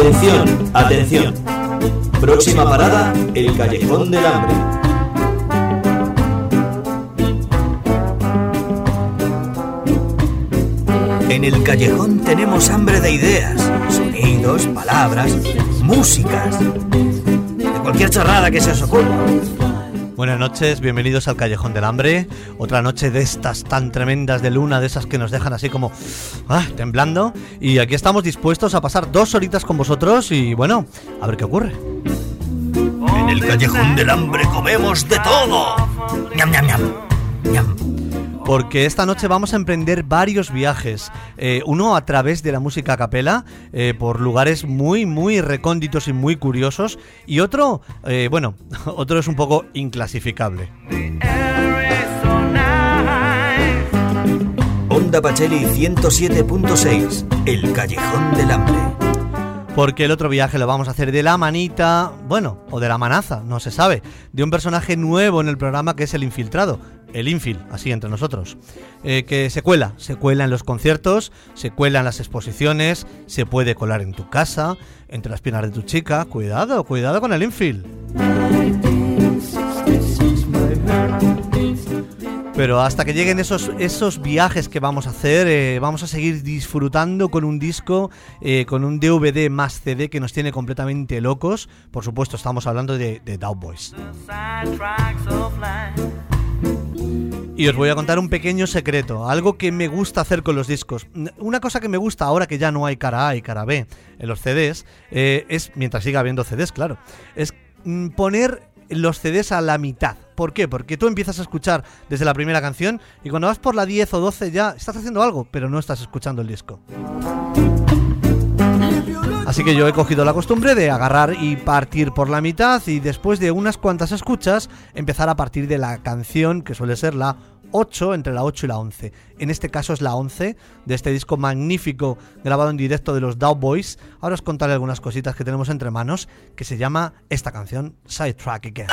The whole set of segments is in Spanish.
Atención, atención. Próxima parada, el Callejón del Hambre. En el callejón tenemos hambre de ideas, sonidos, palabras, músicas, de cualquier chorrada que se os ocurra. Buenas noches, bienvenidos al Callejón del Hambre. Otra noche de estas tan tremendas de luna, de esas que nos dejan así como ah, temblando. Y aquí estamos dispuestos a pasar dos horitas con vosotros y bueno, a ver qué ocurre. En el Callejón del Hambre comemos de todo. Ñam. Porque esta noche vamos a emprender varios viajes. Eh, uno a través de la música a capela, eh, por lugares muy, muy recónditos y muy curiosos. Y otro, eh, bueno, otro es un poco inclasificable. Onda Pacheli 107.6, el Callejón del Hambre. Porque el otro viaje lo vamos a hacer de la manita, bueno, o de la manaza, no se sabe, de un personaje nuevo en el programa que es el infiltrado, el infil, así entre nosotros, eh, que se cuela, se cuela en los conciertos, se cuela en las exposiciones, se puede colar en tu casa, entre las piernas de tu chica, cuidado, cuidado con el infil. Pero hasta que lleguen esos, esos viajes que vamos a hacer, eh, vamos a seguir disfrutando con un disco, eh, con un DVD más CD que nos tiene completamente locos. Por supuesto, estamos hablando de, de Boys. Y os voy a contar un pequeño secreto, algo que me gusta hacer con los discos. Una cosa que me gusta ahora que ya no hay cara A y cara B en los CDs, eh, es, mientras siga habiendo CDs, claro, es mm, poner los CDs a la mitad. ¿Por qué? Porque tú empiezas a escuchar desde la primera canción y cuando vas por la 10 o 12 ya estás haciendo algo, pero no estás escuchando el disco. Así que yo he cogido la costumbre de agarrar y partir por la mitad y después de unas cuantas escuchas empezar a partir de la canción que suele ser la 8, entre la 8 y la 11. En este caso es la 11 de este disco magnífico grabado en directo de los Dow Boys. Ahora os contaré algunas cositas que tenemos entre manos que se llama esta canción Sidetrack Again.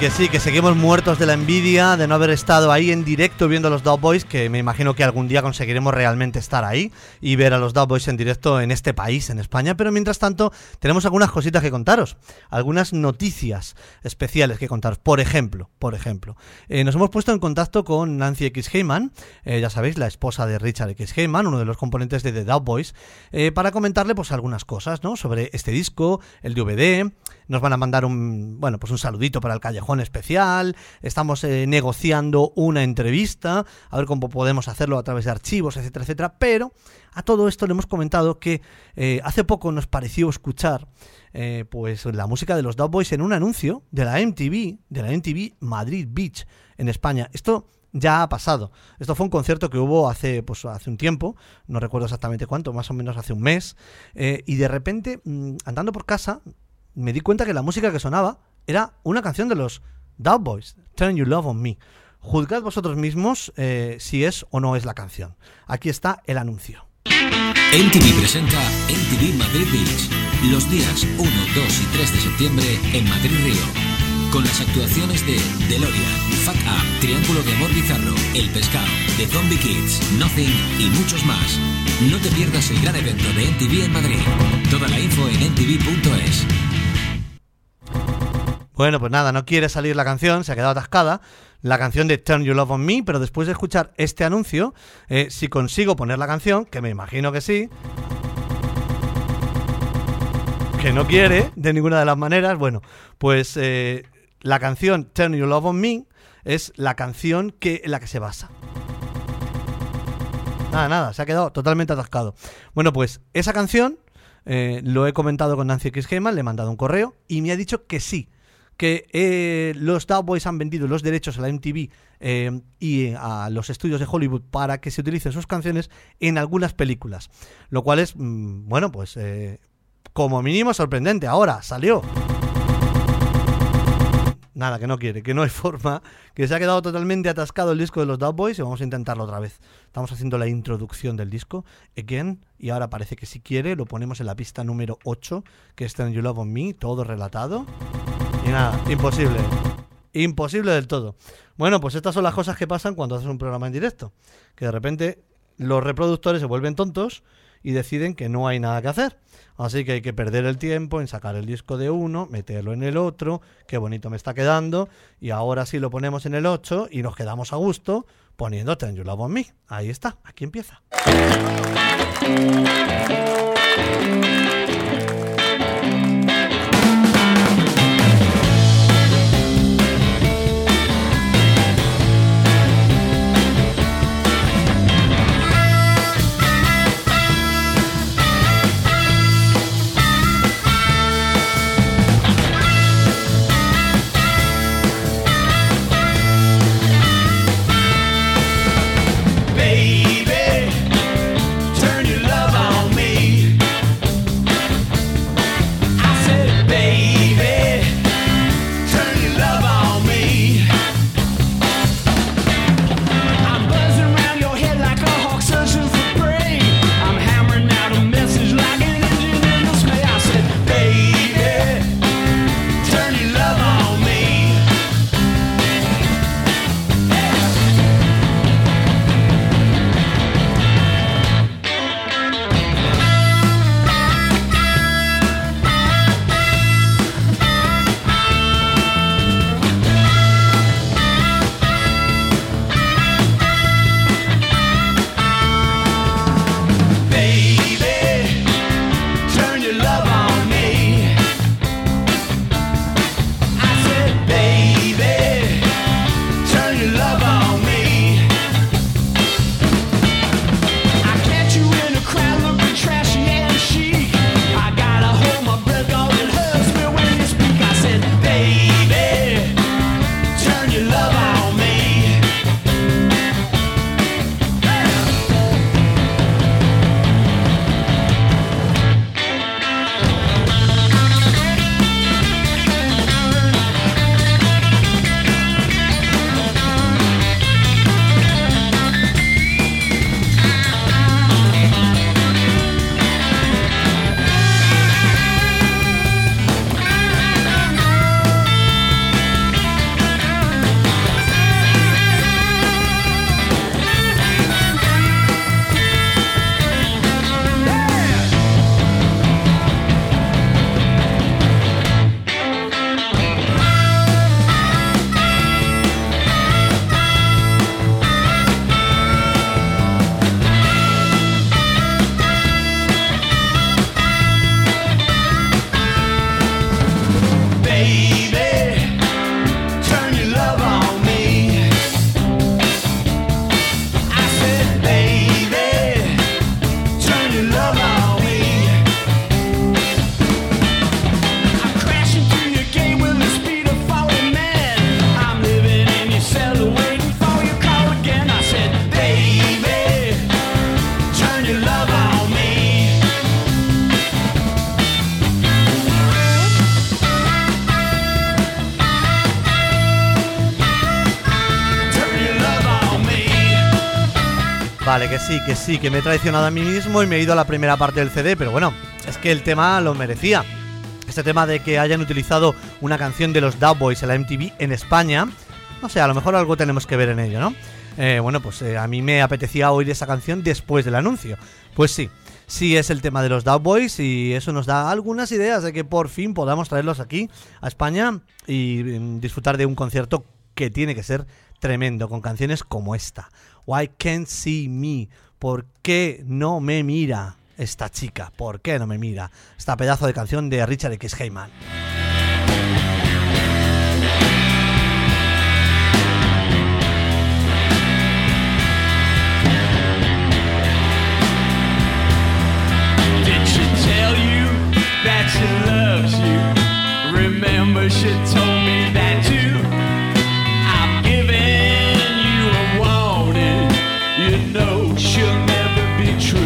Que sí, que seguimos muertos de la envidia de no haber estado ahí en directo viendo a los Dog Boys, que me imagino que algún día conseguiremos realmente estar ahí y ver a los Dog Boys en directo en este país, en España. Pero mientras tanto, tenemos algunas cositas que contaros, algunas noticias especiales que contaros. Por ejemplo, por ejemplo, eh, nos hemos puesto en contacto con Nancy X. Heyman, eh, ya sabéis, la esposa de Richard X. Heyman, uno de los componentes de The Dog Boys, eh, para comentarle pues algunas cosas, ¿no? Sobre este disco, el DVD. Nos van a mandar un, bueno, pues un saludito para el callejón especial. Estamos eh, negociando una entrevista, a ver cómo podemos hacerlo a través de archivos, etcétera, etcétera. Pero a todo esto le hemos comentado que eh, hace poco nos pareció escuchar eh, pues la música de los Dog Boys en un anuncio de la MTV, de la MTV Madrid Beach en España. Esto ya ha pasado. Esto fue un concierto que hubo hace, pues, hace un tiempo, no recuerdo exactamente cuánto, más o menos hace un mes, y de repente, mm, andando por casa, me di cuenta que la música que sonaba era una canción de los Dog Boys, Turn Your Love on Me. Juzgad vosotros mismos eh, si es o no es la canción. Aquí está el anuncio. MTV presenta MTV Madrid Beach los días 1, 2 y 3 de septiembre en Madrid Río. Con las actuaciones de DeLorean, Fuck Up, Triángulo de Amor Bizarro, El Pescado, The Zombie Kids, Nothing y muchos más. No te pierdas el gran evento de MTV en Madrid. Toda la info en mtv.es. Bueno, pues nada, no quiere salir la canción, se ha quedado atascada. La canción de Turn Your Love on Me, pero después de escuchar este anuncio, eh, si consigo poner la canción, que me imagino que sí, que no quiere de ninguna de las maneras, bueno, pues eh, la canción Turn Your Love on Me es la canción que, en la que se basa. Nada, nada, se ha quedado totalmente atascado. Bueno, pues esa canción eh, lo he comentado con Nancy X. Le he mandado un correo y me ha dicho que sí, que eh, los Dog Boys han vendido los derechos a la MTV eh, y a los estudios de Hollywood para que se utilicen sus canciones en algunas películas. Lo cual es, mm, bueno, pues eh, como mínimo sorprendente. Ahora, salió. Nada, que no quiere, que no hay forma, que se ha quedado totalmente atascado el disco de los Dog Boys y vamos a intentarlo otra vez. Estamos haciendo la introducción del disco, again, y ahora parece que si quiere lo ponemos en la pista número 8, que está en You Love on Me, todo relatado. Y nada, imposible. Imposible del todo. Bueno, pues estas son las cosas que pasan cuando haces un programa en directo. Que de repente los reproductores se vuelven tontos y deciden que no hay nada que hacer. Así que hay que perder el tiempo en sacar el disco de uno, meterlo en el otro, qué bonito me está quedando, y ahora sí lo ponemos en el 8 y nos quedamos a gusto poniendo Turn Your Love on Me. Ahí está, aquí empieza. Vale, que sí, que sí, que me he traicionado a mí mismo y me he ido a la primera parte del CD, pero bueno, es que el tema lo merecía. Este tema de que hayan utilizado una canción de los Boys en la MTV en España, no sé, a lo mejor algo tenemos que ver en ello, ¿no? Eh, bueno, pues eh, a mí me apetecía oír esa canción después del anuncio. Pues sí, sí es el tema de los Boys y eso nos da algunas ideas de que por fin podamos traerlos aquí a España y mm, disfrutar de un concierto que tiene que ser tremendo, con canciones como esta. Why can't see me? ¿Por qué no me mira esta chica? ¿Por qué no me mira? Esta pedazo de canción de Richard X. Heyman. She loves you? Remember, she told be true.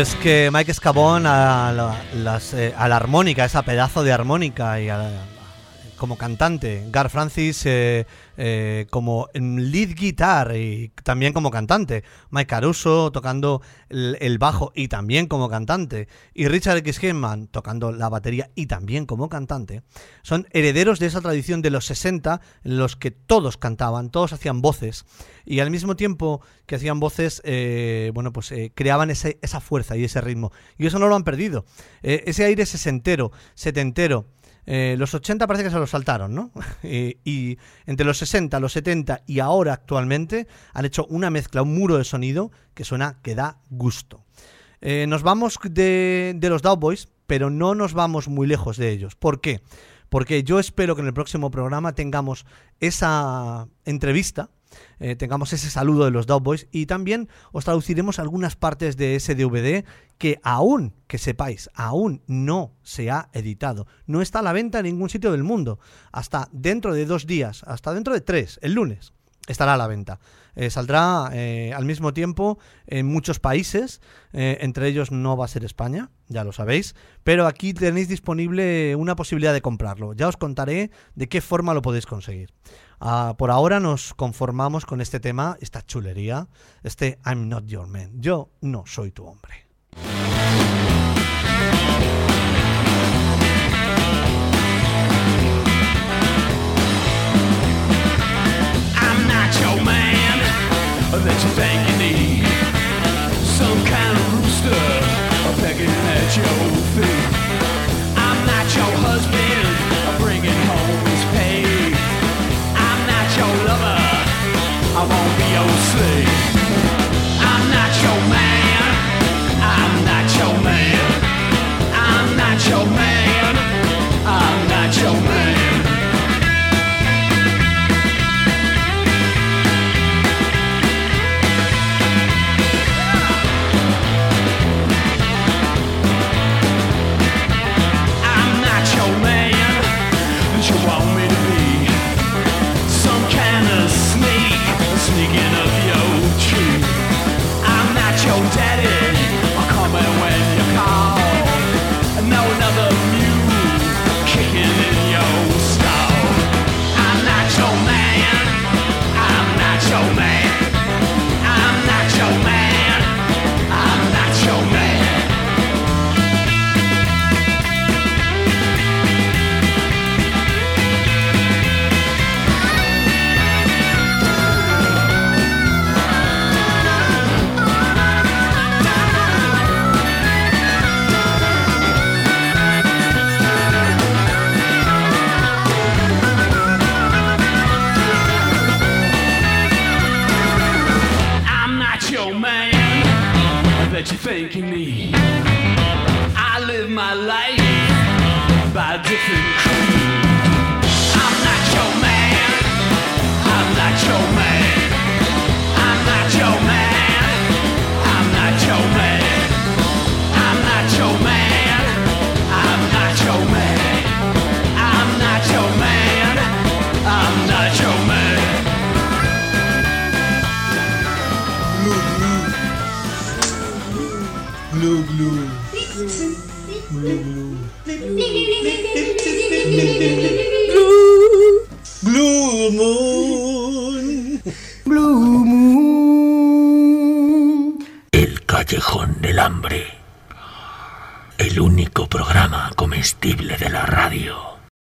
Es que Mike Escabón a la, las, eh, a la armónica, esa pedazo de armónica y a como cantante, Gar Francis eh, eh, como lead guitar y también como cantante, Mike Caruso tocando el, bajo y también como cantante, y Richard X. Heyman tocando la batería y también como cantante, son herederos de esa tradición de los 60 en los que todos cantaban, todos hacían voces y al mismo tiempo que hacían voces, eh, bueno, pues creaban esa fuerza y ese ritmo. Y eso no lo han perdido. Ese aire sesentero, setentero. Eh, los 80 parece que se los saltaron, ¿no? y, y entre los 60, los 70 y ahora actualmente han hecho una mezcla, un muro de sonido que suena que da gusto. Eh, nos vamos de, de los Boys, pero no nos vamos muy lejos de ellos. ¿Por qué? Porque yo espero que en el próximo programa tengamos esa entrevista, eh, tengamos ese saludo de los Boys y también os traduciremos algunas partes de ese DVD que aún, que sepáis, aún no se ha editado. No está a la venta en ningún sitio del mundo. Hasta dentro de dos días, hasta dentro de tres, el lunes, estará a la venta. Eh, saldrá eh, al mismo tiempo en muchos países, entre ellos no va a ser España, ya lo sabéis, pero aquí tenéis disponible una posibilidad de comprarlo. Ya os contaré de qué forma lo podéis conseguir. Ah, por ahora nos conformamos con este tema, esta chulería, este I'm not your man. Yo no soy tu hombre. I'm not your man. Some kind of rooster. you want me to be. Some kind of sneaking up your tree. I'm not your daddy.